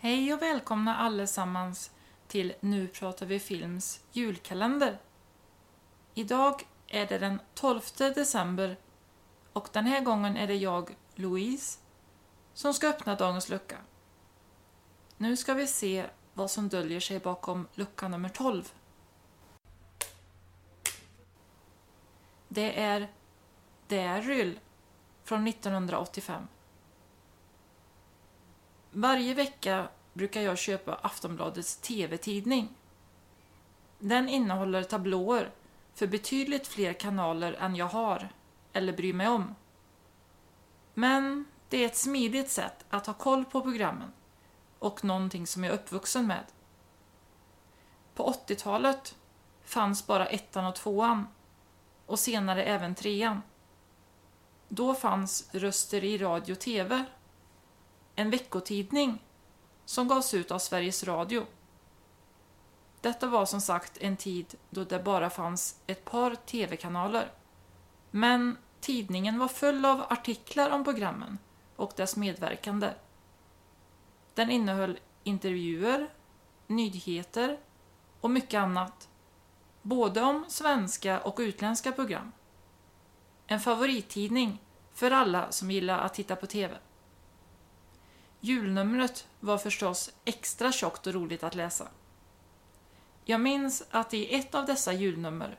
Hej och välkomna allesammans till Nu pratar vi films julkalender. Idag är det den 12 december och den här gången är det jag, Louise, som ska öppna dagens lucka. Nu ska vi se vad som döljer sig bakom lucka nummer 12. Det är Daryl från 1985. Varje vecka brukar jag köpa Aftonbladets TV-tidning. Den innehåller tablåer för betydligt fler kanaler än jag har eller bryr mig om. Men det är ett smidigt sätt att ha koll på programmen och någonting som jag är uppvuxen med. På 80-talet fanns bara ettan och tvåan och senare även trean. Då fanns Röster i radio och TV, en veckotidning som gavs ut av Sveriges Radio. Detta var som sagt en tid då det bara fanns ett par TV-kanaler. Men tidningen var full av artiklar om programmen och dess medverkande. Den innehöll intervjuer, nyheter och mycket annat. Både om svenska och utländska program. En favorittidning för alla som gillar att titta på TV. Julnumret var förstås extra tjockt och roligt att läsa. Jag minns att i ett av dessa julnummer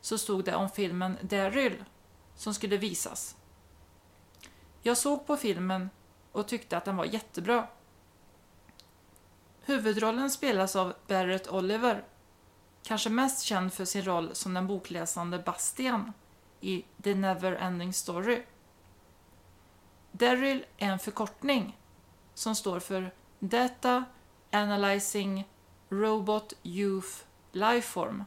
så stod det om filmen Daryl som skulle visas. Jag såg på filmen och tyckte att den var jättebra. Huvudrollen spelas av Barrett Oliver, kanske mest känd för sin roll som den bokläsande Bastian i The Neverending Story. Daryl är en förkortning som står för Data Analyzing Robot Youth Lifeform.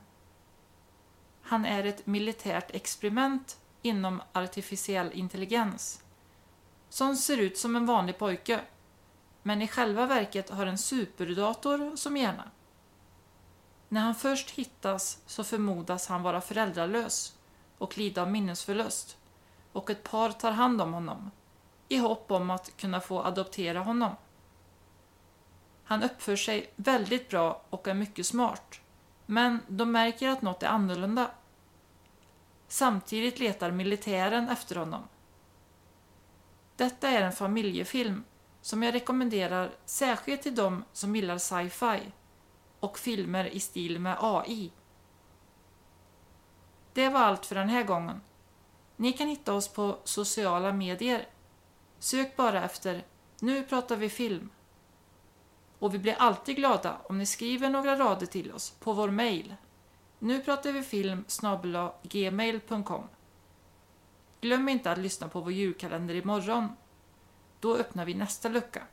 Han är ett militärt experiment inom artificiell intelligens som ser ut som en vanlig pojke men i själva verket har en superdator som hjärna. När han först hittas så förmodas han vara föräldralös och lida av minnesförlust och ett par tar hand om honom i hopp om att kunna få adoptera honom. Han uppför sig väldigt bra och är mycket smart, men de märker att något är annorlunda. Samtidigt letar militären efter honom. Detta är en familjefilm som jag rekommenderar särskilt till de som gillar sci-fi och filmer i stil med AI. Det var allt för den här gången. Ni kan hitta oss på sociala medier. Sök bara efter Nu pratar vi film. Och vi blir alltid glada om ni skriver några rader till oss på vår mail. Nu pratar vi film gmail.com. Glöm inte att lyssna på vår julkalender imorgon. Då öppnar vi nästa lucka.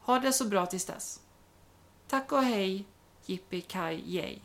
Ha det så bra tills dess. Tack och hej, Jippi Kaj Yay.